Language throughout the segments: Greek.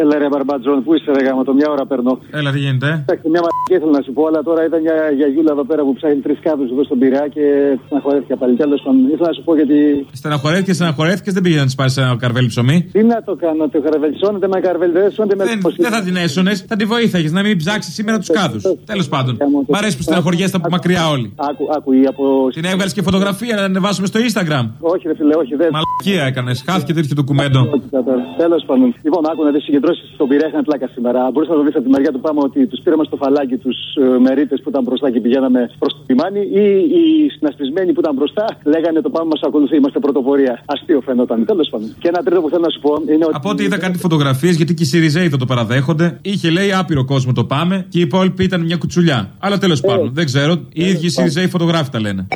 Έλα ρε Μπαρμπατζόν, πού είσαι ρε γάμα, το μια ώρα παίρνω. Έλα, τι γίνεται. Εντάξει, μια μαγική ήθελα να σου πω, αλλά τώρα ήταν για, για Γιούλα εδώ πέρα που ψάχνει τρει κάδου εδώ στον Πειραιά και στεναχωρέθηκα πάλι. Τέλο πάντων, ήθελα να σου πω γιατί. Στεναχωρέθηκε, στεναχωρέθηκε, δεν πήγε να τη πάρει ένα καρβέλι ψωμί. Τι να το κάνω, το καρβελσώνεται με καρβελσώνεται με Δεν, δεν θα την έσωνε, θα τη βοήθαγε να μην ψάξει σήμερα του κάδου. Τέλο πάντων. Μ' αρέσει που στεναχωριέστε από μακριά όλοι. Άκου, άκου, ή από. Την έβγαλε και φωτογραφία να ανεβάσουμε στο Instagram. Όχι, ρε φίλε, όχι, δεν. Μαλακία έκανε. Χάθηκε τέτοιο ντοκουμέντο. Τέλο πάντων. Λοιπόν, άκου να δει συγκεντρώσεις στον Πειραιά είχαν πλάκα σήμερα. Μπορούσα να το δει από τη μεριά του πάμε ότι τους πήραμε στο φαλάκι τους ε, μερίτες που ήταν μπροστά και πηγαίναμε προς το λιμάνι ή οι συνασπισμένοι που ήταν μπροστά λέγανε το πάμε μας ακολουθεί, είμαστε πρωτοπορία. Αστείο φαίνονταν. Τέλος πάντων. Και ένα τρίτο που θέλω να σου πω είναι ότι. Από ό,τι είδα κάτι φωτογραφίες, γιατί και οι Σιριζέοι θα το παραδέχονται, είχε λέει άπειρο κόσμο το πάμε και οι υπόλοιποι ήταν μια κουτσουλιά. Αλλά τέλος πάντων, δεν ξέρω, οι ίδιοι Σιριζέοι φωτογράφοι τα λένε.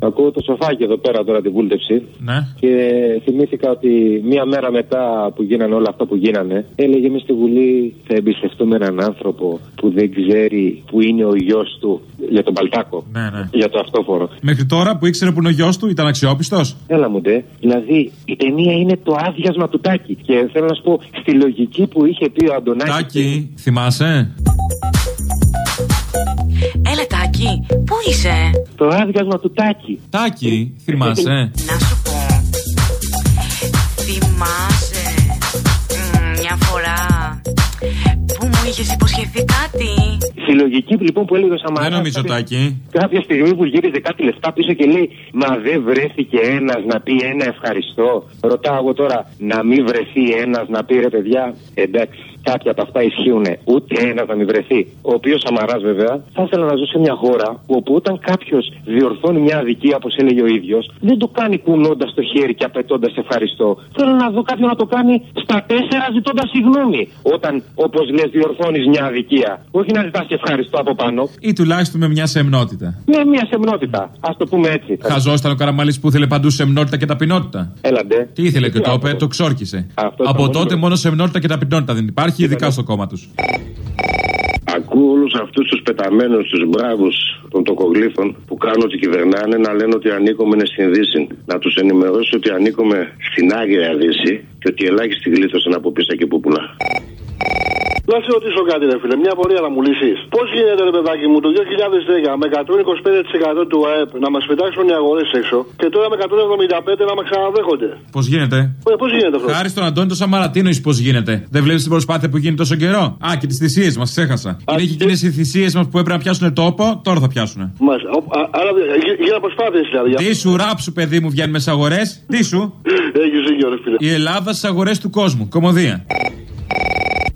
Ακούω το σοφάκι εδώ πέρα τώρα την βούλτεψη. Ναι. Και θυμήθηκα ότι μία μέρα μετά που γίνανε όλα αυτά που γίνανε, έλεγε εμεί στη Βουλή θα εμπιστευτούμε έναν άνθρωπο που δεν ξέρει που είναι ο γιος του για τον Παλτάκο. Ναι, ναι. Για το αυτόφορο. Μέχρι τώρα που ήξερε που είναι ο γιος του ήταν αξιόπιστος; Έλα μου ντε. Δηλαδή η ταινία είναι το άδειασμα του Τάκη. Και θέλω να σου πω, στη λογική που είχε πει ο Αντωνάκης. Τάκη, θυμάσαι; Έλα, Τάκη, πού είσαι; Το άδειασμα του Τάκη. Τάκη, θυμάσαι. Να σου πω. Θυμάσαι μ, μια φορά που μου είχες υποσχεθεί κάτι; Στη λογική λοιπόν που έλεγε ο Σαμαράς Δεν νομίζω, κάποια- Τάκη. Κάποια στιγμή που γύριζε κάτι λεφτά πίσω και λέει Μα δεν βρέθηκε ένας να πει ένα ευχαριστώ. Ρωτάω εγώ τώρα, να μην βρεθεί ένας να πει ρε παιδιά, εντάξει, κάποια από αυτά ισχύουν. Ούτε ένα να μην βρεθεί. Ο οποίος Σαμαράς βέβαια θα ήθελα να ζω σε μια χώρα όπου όταν κάποιος διορθώνει μια αδικία, όπως έλεγε ο ίδιος, δεν το κάνει κουνώντας το χέρι και απαιτώντας ευχαριστώ. Θέλω να δω κάποιον να το κάνει στα τέσσερα ζητώντας συγγνώμη. Όταν, όπως λες, διορθώνεις μια αδικία. Όχι να ζητάς ευχαριστώ από πάνω. Ή τουλάχιστον με μια σεμνότητα. Με μια σεμνότητα. Α το πούμε έτσι. Χαζό ήταν ο Καραμαλής που ήθελε παντού σεμνότητα και ταπεινότητα. Έλαντε. Τι ήθελε και το είπε, το ξόρκισε. Αυτό ήταν Από μόνο τότε το- μόνο σεμνότητα και ταπεινότητα δεν υπάρχει, ειδικά στο κόμμα τους. Ακούω όλους αυτούς τους πεταμένους, τους μπράβους των τοκογλήφων που κάνουν ότι κυβερνάνε να λένε ότι ανήκουμε στην Δύση. Να τους ενημερώσω ότι ανήκουμε στην Άγρια Δύση και ότι ελάχιστοι γλίτωσαν από πίστα και πούπουλα. Να σε ρωτήσω κάτι, ρε φίλε, μια πορεία να μου λύσεις. Πώς γίνεται, ρε παιδάκι μου, το 2010 με 125% του ΑΕΠ να μας πετάξουν οι αγορές έξω και τώρα με 175% να μας ξαναδέχονται; Πώς γίνεται; Πώς γίνεται αυτό; Χάρη στον Αντώνη το Σαμαρατίνο, πώς γίνεται; Δεν βλέπεις την προσπάθεια που γίνεται τόσο καιρό; Α, και τις θυσίες μας, ξέχασα. Είναι και εκείνε οι θυσίες μας που έπρεπε να πιάσουν τόπο, τώρα θα πιάσουν. Μας, ο, α, άρα γι- γίνανε προσπάθειες δηλαδή. Τι σου ράψου, παιδί μου, βγαίνουμε στι αγορές; Τι σου; Έχεις δίκιο, ρε φίλε. Η Ελλάδα στις αγορές του κόσμου. Κομμωδία.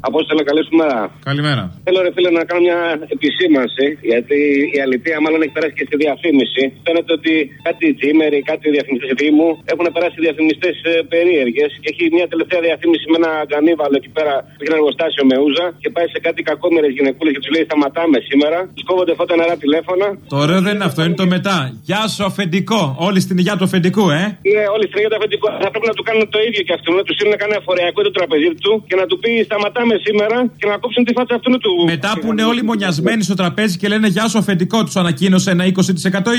Απόστολε, καλή σου μέρα. Καλημέρα. Θέλω, ρε φίλε, να κάνω μια επισήμανση, γιατί η αλήθεια μάλλον έχει περάσει και στη διαφήμιση. Φαίνεται ότι κάτι τζίμεροι, κάτι διαφημιστές Δήμου έχουν περάσει διαφημιστές περίεργες. Και έχει μια τελευταία διαφήμιση με ένα γκανίβαλο εκεί πέρα που έχει ένα εργοστάσιο με ούζα και πάει σε κάτι κακόμερε γυναικούλες και τους λέει Σταματάμε σήμερα. Τους κόβονται φώτα νερά τηλέφωνα. Το ωραίο δεν είναι αυτό, είναι το μετά. Γεια σου, αφεντικό. Όλοι στην υγεία του αφεντικού, ε. Ναι, όλοι στην ίδια αφεντικό. Θα πρέπει να του κάνουν το ίδιο και αυτόν. Να τους στείλουν κανένα φορειακό το τραπεζί του και να του πει Σταματάμε σήμερα και να κόψουν τη φάτσα αυτού του. Μετά που είναι όλοι μονιασμένοι στο τραπέζι και λένε Γεια σου, αφεντικό τους ανακοίνωσε ένα 20%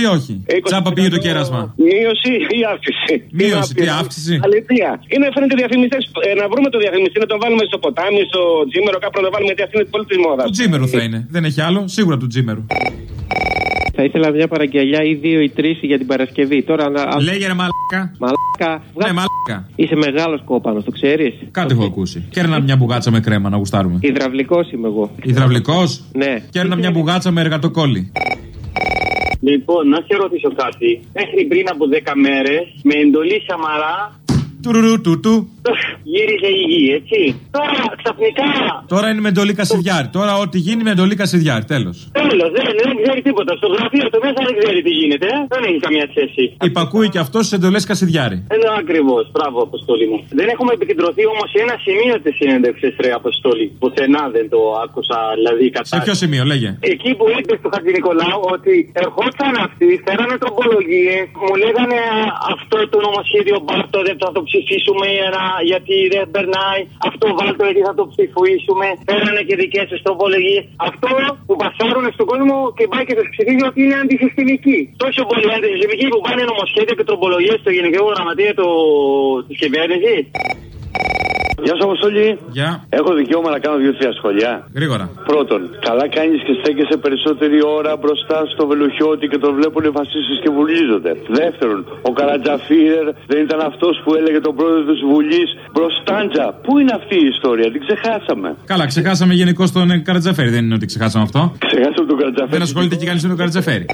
ή όχι; 20% Τσάπα πήγε το κέρασμα. Μείωση ή αύξηση; Μείωση, τι αύξηση. Αλήθεια. Είναι φαίνεται διαφημιστές. Ε, να βρούμε το διαφημιστή, να τον βάλουμε στο ποτάμι, στο τζίμερο, κάπου να το βάλουμε γιατί αυτή είναι πολύ τη μόδα. Του τζίμερου θα είναι. Δεν έχει άλλο, σίγουρα του τζίμερου. Θα ήθελα μια παραγγελιά ή δύο ή τρεις για την Παρασκευή. Τώρα να. α- Λέγε ρε μαλάκα. Μαλάκα. Ναι, μαλάκα. Είσαι μεγάλος κόπανος, το ξέρεις; Κάτι έχω ακούσει. Κέρνα μια μπουγάτσα με κρέμα να γουστάρουμε. Υδραυλικός είμαι εγώ. Υδραυλικός; Ναι. Κέρνα μια μπουγάτσα με εργατοκόλλη. Λοιπόν, να σε ρωτήσω κάτι. Μέχρι πριν από 10 μέρες, με εντολή Σαμαρά, Τουρουρού του του. γύριζε η γη, έτσι. Τώρα ξαφνικά. Τώρα είναι με εντολή Κασιδιάρη. Τώρα ό,τι γίνει με εντολή Κασιδιάρη. Τέλος. Τέλος, δεν, δεν ξέρει τίποτα. Στο γραφείο του μέσα δεν ξέρει τι γίνεται. ε. Δεν έχει καμία σχέση. Υπακούει και αυτός στις εντολές Κασιδιάρη. Ενώ ακριβώς, μπράβο, Αποστολή μου. Δεν έχουμε επικεντρωθεί όμως σε ένα σημείο της συνέντευξης, ρε Αποστολή. Πουθενά δεν το άκουσα, δηλαδή κατά. Σε ποιο σημείο, λέγε. Εκεί που είπε στο Χατζη Νικολάου ότι ερχόταν αυτοί, φέρανε τροπολογίες, μου λέγανε «Α, αυτό το νομοσχέδιο μπάρτο δεν θα το ψηφίσουμε α, γιατί δεν περνάει, αυτό βάλτο γιατί θα το ψηφίσουμε, φέρανε και δικές του τροπολογίες. Αυτό που πασάρουν στον κόσμο και πάει και του ψηφίζει ότι είναι αντισυστημική. Τόσο πολύ αντισυστημική που πάνε νομοσχέδια και τροπολογίες στο Γενικό Γραμματεία της κυβέρνησης. Για Γεια σου, Αποστολή. Γεια. Έχω δικαίωμα να κάνω δύο-τρία σχολιά. Γρήγορα. Πρώτον, καλά κάνεις και στέκεσαι περισσότερη ώρα μπροστά στο βελουχιώτη και τον βλέπουν οι φασίστες και βουλίζονται. Δεύτερον, ο Καρατζαφίρερ δεν ήταν αυτός που έλεγε τον πρόεδρο της Βουλής μπροστάντζα. Πού είναι αυτή η ιστορία, την ξεχάσαμε. Καλά, ξεχάσαμε γενικώς τον ε, Καρατζαφέρη. Δεν είναι ότι ξεχάσαμε αυτό. Ξεχάσαμε τον Καρατζαφέρη. Δεν ασχολείται και κανείς με τον Καρατζαφέρη.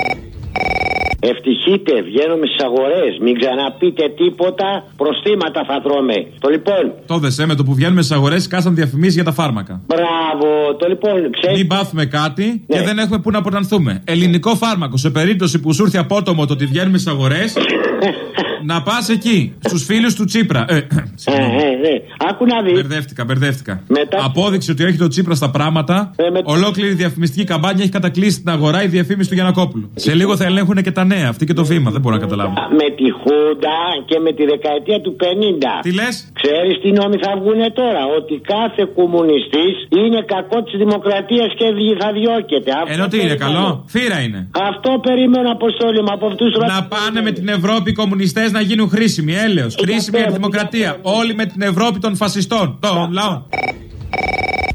Ευτυχείτε, βγαίνουμε στις αγορές. Μην ξαναπείτε τίποτα. Προστήματα θα τρώμε. Το λοιπόν. Το δεσέ με το που βγαίνουμε στις αγορές, κάσαν διαφημίσεις για τα φάρμακα. Μπράβο. Το λοιπόν, ξέρει. Μην πάθουμε κάτι Ναι. και δεν έχουμε πού να αποτανθούμε. Ελληνικό φάρμακο. Σε περίπτωση που σου έρθει απότομο το ότι βγαίνουμε στις αγορές, να πας εκεί. Στους φίλους του Τσίπρα. Ε, Ε, συγγνώμη. ε, ε. Άκου να δεις. Μπερδεύτηκα, μπερδεύτηκα. Μετά- Απόδειξη ότι έρχεται ο Τσίπρα στα πράγματα. Ε, με- Ολόκληρη διαφημιστική καμπάνια έχει κατακλείσει την αγορά η διαφήμιση του Γιανακόπουλου. Σε λίγο θα ελέγχουν και τα νέα, αυτή και το βήμα. Δεν μπορώ να καταλάβω. Με τη Χούντα και με τη δεκαετία του 50. Τι λες, Ξέρεις τι νόμοι θα βγουν τώρα; Ότι κάθε κομμουνιστής είναι κακό της δημοκρατίας και δι- θα διώκεται. Αυτό ενώ τι είναι περιμένω. καλό, φύρα είναι. Αυτό περιμένω αποστόλη μου από αυτούς του Να πάνε με την Ευρώπη οι κομμουνιστές να γίνουν χρήσιμοι. Έλεος. Χρήσιμη για τη δημοκρατία. Όλοι με την Ευρώπη των φασιστών. Των λαών.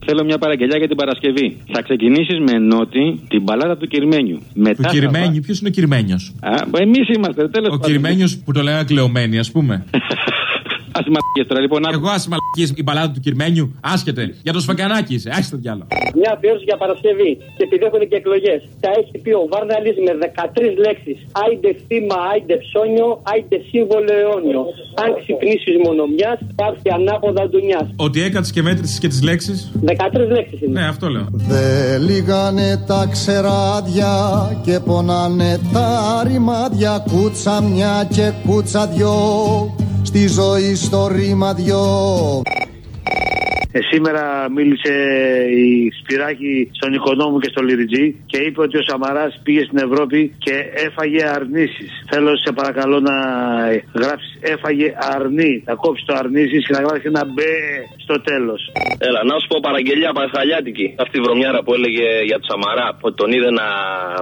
Θέλω μια παραγγελιά για την Παρασκευή. Θα ξεκινήσεις με νότι την μπαλάδα του Κυρμένιου. Μετά Του θα Κυρμένιου, ποιος είναι ο Κυρμένιος; πας- Α, εμείς είμαστε, τέλος Ο Κυρμένιος που το λέγανε κλεωμένοι, ας πούμε. Α μαλακίες τώρα, λοιπόν. Εγώ άσημα η μπαλάδα του Κυρμένιου, άσχετε. Για το σφακιανάκι είσαι, άσχετε διάλογο. Μια αφιέρωση για Παρασκευή. Και επειδή έχουν και εκλογές. Τα έχει πει ο Βάρδαλη με 13 λέξεις. Άιντε θύμα, άιντε ψώνιο, άιντε σύμβολο αιώνιο. Αν ξυπνήσεις μονομιάς, θα έρθει ανάποδα ντουνιάς. Ότι έκατσε και μέτρησες και τις λέξεις. 13 λέξεις είναι. Ναι, αυτό λέω. Δε λίγανε τα ξεράδια και πονάνε τα ρημάδια Κούτσα μια και κούτσα δυο στη ζωή στο ρήμα δυο Ε, σήμερα μίλησε η Σπυράκη στον οικονόμο και στο Λιριτζή και είπε ότι ο Σαμαράς πήγε στην Ευρώπη και έφαγε αρνήσεις. Θέλω σε παρακαλώ να γράψεις έφαγε αρνή. Να κόψεις το αρνήσεις και να γράψει ένα μπε στο τέλος. Έλα, να σου πω παραγγελία Πασχαλιάτικη. Αυτή η βρωμιάρα που έλεγε για το Σαμαρά, ότι τον είδε να,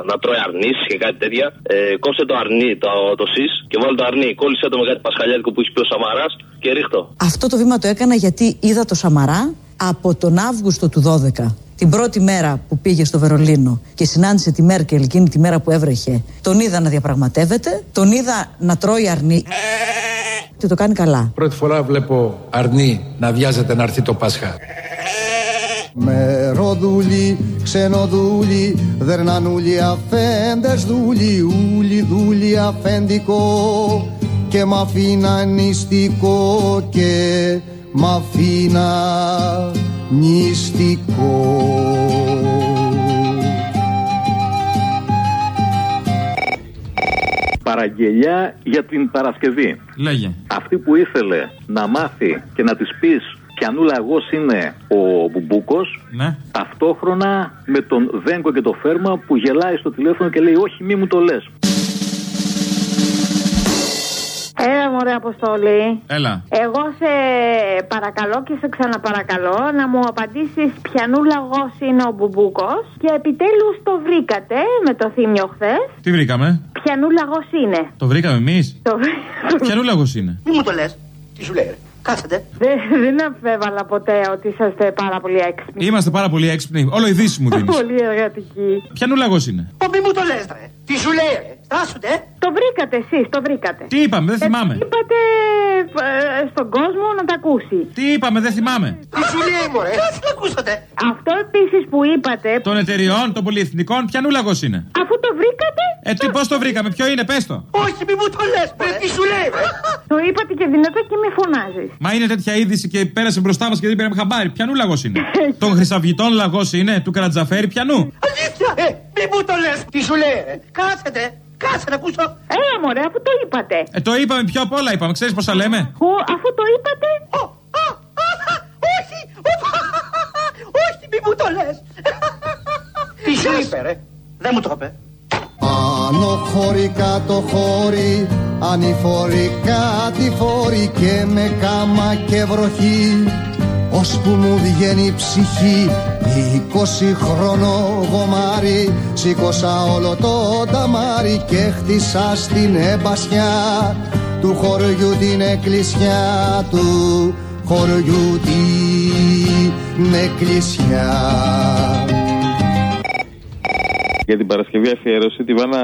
να τρώει αρνήσει και κάτι τέτοια. Ε, κόψε το αρνί, το, το σεις και βάλει το αρνί. Κόλλησε το με κάτι Πασχαλιάτικο που έχει πει ο Σαμαράς και ρίχτω. Αυτό το βήμα το έκανα γιατί είδα το Σαμαρά από τον Αύγουστο του 12. Την πρώτη μέρα που πήγε στο Βερολίνο και συνάντησε τη Μέρκελ εκείνη τη μέρα που έβρεχε, τον είδα να διαπραγματεύεται, τον είδα να τρώει αρνί. Και το κάνει καλά. Πρώτη φορά βλέπω αρνί να βιάζεται να έρθει το Πάσχα. Μεροδούλοι, ξενοδούλοι, δερνανούλοι, αφέντες δούλοι, ούλοι δούλοι αφέντικο και μ' αφήνα νηστικό και μ' αφήνα νηστικό. Παραγγελιά για την Παρασκευή. Λέγε. Αυτή που ήθελε να μάθει και να της πεις ποιανού λαγός είναι ο Μπουμπούκος Ναι. ταυτόχρονα με τον Δέγκο και το Φέρμα που γελάει στο τηλέφωνο και λέει όχι μη μου το λες. Έλα μωρέ Αποστολή. Έλα. Εγώ σε παρακαλώ και σε ξαναπαρακαλώ να μου απαντήσεις ποιανού λαγός είναι ο Μπουμπούκος και επιτέλους το βρήκατε με το θύμιο χθες. Τι βρήκαμε; Ποιανού λαγός είναι. Το βρήκαμε εμείς; Το... Ποιανού λαγός είναι; Μη μου το λες; Τι σου λέει. Κάθετε. Δεν, δεν αμφέβαλα ποτέ ότι είσαστε πάρα πολύ έξυπνοι. Είμαστε πάρα πολύ έξυπνοι. Όλο ειδήσει μου δίνεις. Πολύ εργατικοί. Ποιανού λαγό είναι. Πω μη μου το λες ρε. Τι σου λέει ρε. Στάσουνε. Το βρήκατε εσείς, το βρήκατε. Τι είπαμε, δεν θυμάμαι. Είπατε ε, στον κόσμο να τα ακούσει. Τι είπαμε, δεν θυμάμαι. Τι σου λέει, Μωρέ; Κάτσε να ακούσατε. Αυτό επίσης που είπατε. Των εταιριών, των πολυεθνικών, ποιανού λαγό είναι. Αφού το βρήκατε. Ε, τι, πώς το βρήκαμε, ποιο είναι, πες το. Όχι, μη μου το λες, Τι σου λέει, Το είπατε και δυνατά και με φωνάζεις. Μα είναι τέτοια είδηση και πέρασε μπροστά μας και δεν πήραμε χαμπάρι. Ποιανού λαγό είναι. Των χρυσαυγητών λαγός είναι, του Καρατζαφέρη, ποιανού. Αλήθεια, ε, μη μου το λες. Τι σου λέει, ρε. Κάτσετε. Κάτσε να ακούσω. Έλα, μωρέ, αφού το είπατε. Ε, το είπαμε πιο απ' όλα, είπαμε. Ξέρεις πόσα λέμε; Ο, αφού το είπατε. Ο, α, α, α, όχι, ο, όχι, μη μου το λες. Τι σου είπε, ρε; Δεν μου το είπε. Άνω χώρι κάτω χώρι Ανηφορικά τη φόρη και με κάμα και βροχή Ώσπου μου βγαίνει η ψυχή Είκοσι χρόνο γομάρι Σήκωσα όλο το ταμάρι Και χτίσα στην εμπασιά Του χωριού την εκκλησιά του χωριού την εκκλησιά. Για την Παρασκευή αφιέρωση τη Βάνα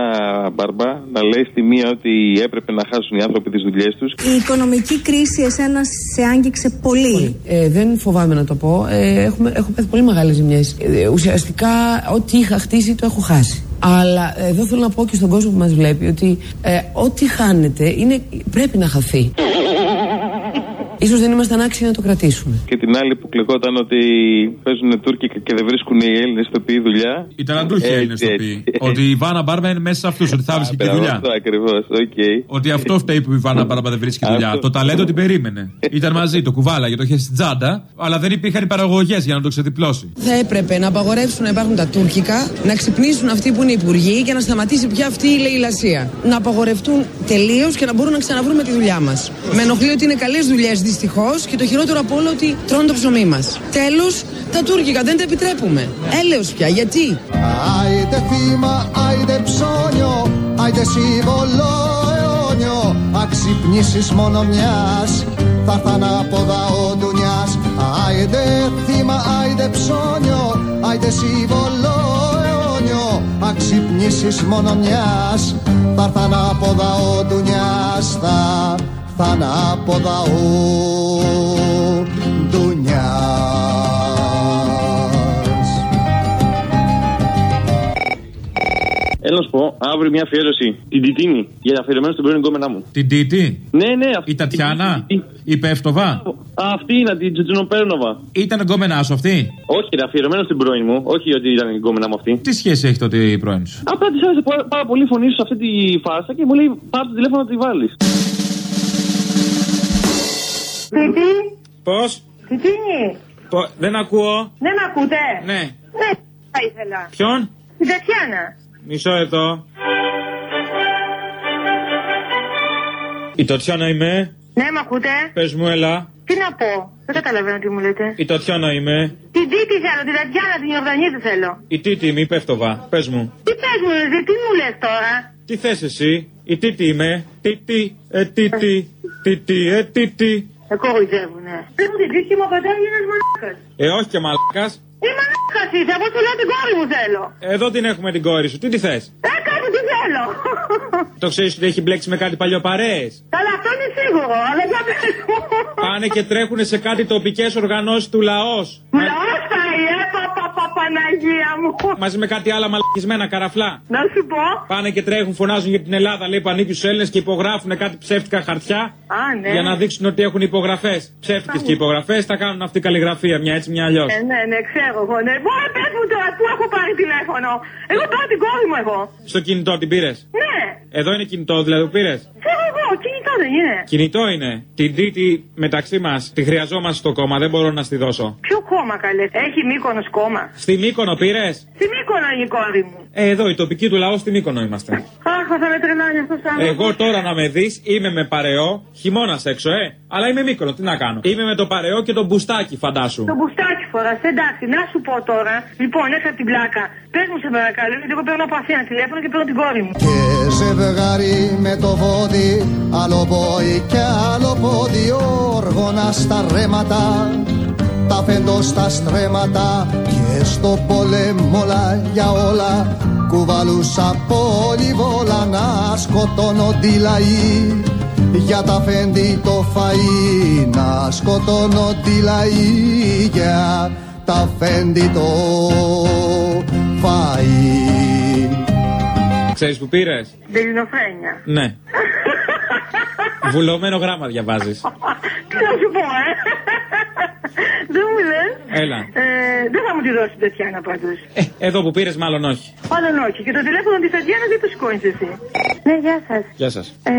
Μπαρμπά να λέει στη μία ότι έπρεπε να χάσουν οι άνθρωποι τις δουλειές τους. Η οικονομική κρίση εσένας σε άγγιξε πολύ. Ε, δεν φοβάμαι να το πω. Ε, έχουμε, έχω πάθει πολύ μεγάλες ζημιές. Ε, ουσιαστικά, ό,τι είχα χτίσει το έχω χάσει. Αλλά ε, εδώ θέλω να πω και στον κόσμο που μας βλέπει ότι ε, ό,τι χάνεται είναι, πρέπει να χαθεί. Ίσως δεν ήμασταν άξιοι να το κρατήσουμε. Και την άλλη που κλεγόταν ότι παίζουν Τούρκοι και δεν βρίσκουν οι Έλληνες ηθοποιοί δουλειά. Ήταν ατυχοι Έλληνες ηθοποιοί. Ότι η Βάνα Μπάρμπα είναι μέσα σε αυτούς, ότι θα βρίσκει και δουλειά. Αυτό ακριβώς, οκ. Ότι αυτό φταίει που η Βάνα Μπάρμπα δεν βρίσκει δουλειά. Το ταλέντο την περίμενε. Ήταν μαζί, το κουβάλαγε, το είχε στην τσάντα, αλλά δεν υπήρχαν οι παραγωγές για να το ξεδιπλώσει. Θα έπρεπε να απαγορεύσουν να υπάρχουν τα τουρκικά, να ξυπνήσουν αυτοί που είναι υπουργοί και να σταματήσει πια αυτή η λεηλασία. Να απαγορευτούν τελείως και να μπορούν να ξαναβρούμε τη δουλειά μας. Με ενοχλεί ότι είναι καλές δουλειές δυστυχώς και το χειρότερο από όλο ότι τρώνε το ψωμί μας. Τέλος, τα τουρκικά δεν τα επιτρέπουμε. Έλεω πια, γιατί; Άιντε θύμα, άιντε ψώνιο, άιντε σύμβολο αιώνιο Αξυπνήσεις μόνο μιας, θα έρθ' ανάποδα ο ντουνιάς Άιντε θύμα, άιντε ψώνιο, άιντε σύμβολο αιώνιο Αξυπνήσεις μόνο μιας, θα έρθ' ανάποδα ο ντουνιάς Θα έρθ' ανάποδα ο ντουνιάς Έλα να σου πω, αύριο μια αφιέρωση. Την Τιτίνη. Για αφιερωμένο στην πρώην γκόμενά μου. Την Τίτη; Ναι, ναι, αυτή. Η Τατιάνα; Η Πεύτοβα; Αυτή είναι, την Τζουτζουνοπέρνοβα. Ήταν γκόμενά σου αυτή; Όχι, ρε, αφιερωμένο στην πρώην μου. Όχι ότι ήταν η γκόμενά μου αυτή. Τι σχέση έχει τότε η πρώην σου; Απλά της άρεσε πάρα, πάρα πολύ η φωνή σου σε αυτή τη φάρσα και μου λέει πάρε το τηλέφωνο να τη βάλεις. Τιτή, Πώς; Τιτίνη, Δεν ακούω. δεν με ακούτε; Ναι. Ναι, θα ήθελα. Ποιον; Την Τατιάνα. Μισό εδώ. Η Τατιάνα είμαι. Ναι, με ακούτε; Πες μου, έλα. Τι να πω, δεν καταλαβαίνω τι μου λέτε. Η Τατιάνα είμαι. Την Τίτη θέλω, την Τατιάνα, την Ιορδανή δεν θέλω. Η Τίτη είμαι, η Πεύτοβα. Πες μου. Τι πες μου, ρε, τι μου λες τώρα; Τι θες εσύ; Η Τίτη είμαι. Τίτη, ε, Τίτη, Τίτη, ε, Τίτη. Με κοροϊδεύουνε. Πες μου την Τίτη μου, ο πατέρα είναι ένας μαλάκας. Ε, όχι και μαλάκας. Η μαλάκας είσαι, εγώ σου λέω την κόρη μου θέλω. Εδώ την έχουμε την κόρη σου. Τι τη θες; Ε, κάτι τι θέλω. Το ξέρεις ότι έχει μπλέξει με κάτι παλιοπαρέες. Καλά, αυτό είναι σίγουρο, αλλά για πες μου. Πάνε και τρέχουν σε κάτι τοπικές οργανώσεις του λαός. Λαός; πάει, ε, πα, πα, πα, Παναγία μου. Μαζί με κάτι άλλα μαλακισμένα καραφλά. Να σου πω. Πάνε και τρέχουν, φωνάζουν για την Ελλάδα, λέει που ανήκει στους Έλληνες και υπογράφουν κάτι ψεύτικα χαρτιά. Α, ναι. Για να δείξουν ότι έχουν υπογραφές. Ψεύτικες και υπογραφές, θα κάνουν αυτή καλλιγραφία, μια έτσι, μια αλλιώς. Ε, ναι, ναι, ξέρω εγώ. Ναι. Μπορεί πες μου τώρα, πού έχω πάρει τηλέφωνο. Εγώ πάω την κόρη μου εγώ. Στο κινητό την πήρες; Ναι. Εδώ είναι κινητό δηλαδή που πήρες; Ξέρω εγώ, κινητό δεν είναι. Κινητό είναι. Την τρίτη μεταξύ μας τη χρειαζόμαστε στο κόμμα, δεν μπορώ να στη δώσω. Ποιο κόμμα καλέ, έχει μήκονος κόμμα. Στη Μύκονο πήρες; Στη μήκονο είναι η κόρη μου. Ε, εδώ η τοπική του λαό στη Μύκονο είμαστε. Αχ, θα με τρελάνει αυτός σαν. Εγώ τώρα να με δεις, είμαι με παρεό, χειμώνας έξω, ε. Αλλά είμαι μήκονο, τι να κάνω. Είμαι με το παρεό και το μπουστάκι, φαντάσου. Το μπουστάκι φοράς, εντάξει, να σου πω τώρα. Λοιπόν, έξω από την πλάκα. Πες μου σε παρακαλώ, γιατί εγώ παίρνω από Αθήνα τηλέφωνο και παίρνω την κόρη μου. Και ζευγάρι με το βόδι Άλλο πόη και άλλο πόδι Όργωνα στα ρέματα Τα φέντο στα στρέμματα Και στο πόλεμο όλα για όλα Κουβαλούσα πολυβόλα Να σκοτώνονται οι λαοί για τα φέντη το φαΐ να σκοτώνονται οι λαοί για τα φέντη το φαΐ Ξέρεις που πήρες; Δελινοφρένια. Ναι. Βουλωμένο γράμμα διαβάζεις. Τι να σου πω, ε. Δεν μου λες. Έλα. Ε, δεν θα μου τη δώσεις την Τατιάνα πάντω. Ε, εδώ που πήρες, μάλλον όχι. Μάλλον όχι. Και το τηλέφωνο της Τατιάνα δεν το σηκώνεις εσύ. Ναι, γεια σας. Γεια σας. Ε,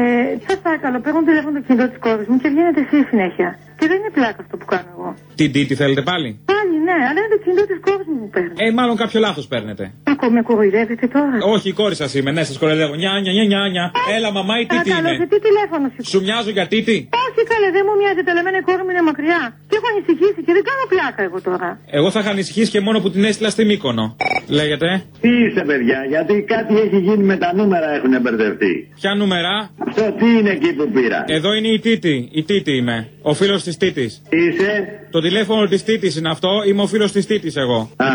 σας παρακαλώ, παίρνω το τηλέφωνο του κινητό της κόρης μου και βγαίνετε εσύ συνέχεια. Και δεν είναι πλάκα αυτό που κάνω εγώ. Τι τι, τι θέλετε πάλι; Πάλι, ναι, αλλά είναι το κινητό της κόρης μου που παίρνω. Ε, μάλλον κάποιο λάθος παίρνετε. Ακόμα με κοροϊδεύετε τώρα. Όχι, η κόρη σας είμαι, ναι, σας κοροϊδεύω. Νιά, νιά, νιά, νιά, νιά. Έλα, μαμά, η τίτη Παρακαλώ, είμαι. σε τι τηλέφωνο σου. Σου μοιάζω για τίτη. Όχι, Όχι καλέ, δεν μου μοιάζει, τα λεμένα η κόρη μου είναι μακριά. Και έχω ανησυχήσει και δεν κάνω πλάκα εγώ τώρα. Εγώ θα είχα ανησυχήσει και μόνο που την έστειλα στη Μύκονο. Λέγεται. Τι είστε, παιδιά, γιατί κάτι έχει γίνει με τα νούμερα έχουν μπερδευτεί. Ποια νούμερα; Αυτό τι είναι εκεί που πήρα. Εδώ είναι η Τίτη. Η Τίτη είμαι. Ο φίλος της Τίτης. Είσαι; Το τηλέφωνο της Τίτης είναι αυτό. Είμαι ο φίλος της Τίτης εγώ. Α,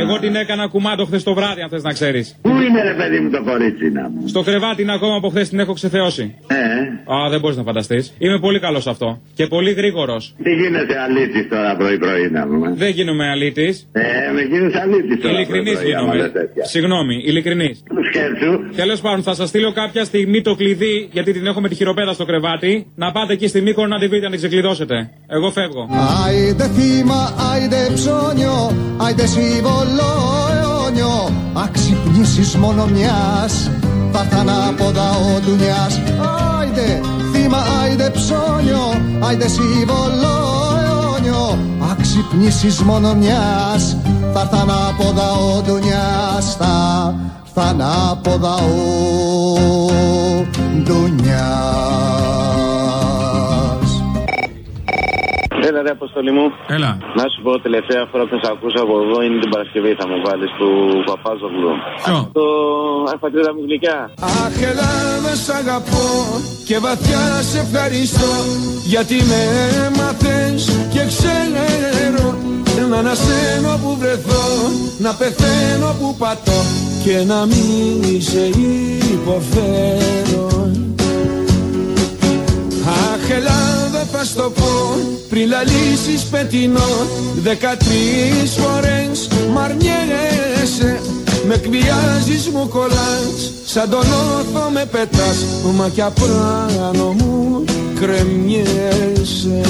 Εγώ την έκανα κουμάντο χθες το βράδυ, αν θες να ξέρεις. Πού είναι, ρε παιδί μου, το κορίτσι να μου; Στο κρεβάτι είναι ακόμα από χθες την έχω ξεθεώσει. Ε, Α, δεν μπορείς να φανταστείς. Είμαι πολύ καλός σε αυτό. Και πολύ γρήγορος. τι γίνεσαι αλήτης τώρα πρωί-πρωί να μου. Δεν γίνομαι αλήτης. Ε, με γίνεσαι αλήτης τώρα. Ειλικρινής πρωί-πρωί, άμα γίνομαι. λες τέτοια. Συγγνώμη, ειλικρινής. Σκέψου. Τέλος πάντων, θα σας στείλω κάποια στιγμή το κλειδί, γιατί την έχω με τη χειροπέδα στο κρεβάτι. Να πάτε εκεί στη Μύκονο να τη βρείτε, να την ξεκλειδώσετε. Εγώ φεύγω. Άιντε θύμα, άιντε ψώνιο, άιντε σύμβολο αιώνιο Αξυπνήσεις μόνο μιας, θα έρθ' ανάποδα ο ντουνιάς Άιντε θύμα, άιντε ψώνιο, άιντε σύμβολο αιώνιο Αξυπνήσεις μόνο μιας, θα έρθ' ανάποδα ο ντουνιάς Θα έρθ' ανάποδα ο ντουνιάς Έλα ρε αποστολή μου. Έλα. Να σου πω τελευταία φορά που θα σε ακούσα από εδώ είναι την Παρασκευή θα μου βάλεις του Παπάζογλου. Ποιο; Το Αχ πατρίδα μου γλυκιά. Αχ Ελλάδα σ' αγαπώ και βαθιά σε ευχαριστώ γιατί με έμαθες και ξέρω να ανασένω που βρεθώ, να πεθαίνω που πατώ και να μην σε υποφέρω Αχ Ελλάδα θα στο πω. Πριν λαλήσεις πετεινό Δεκατρεις φορές μ' αρνιέσαι Με εκβιάζεις μου κολλάς. Σαν τον όθο με πετάς. Μα κι απάνω μου κρεμιέσαι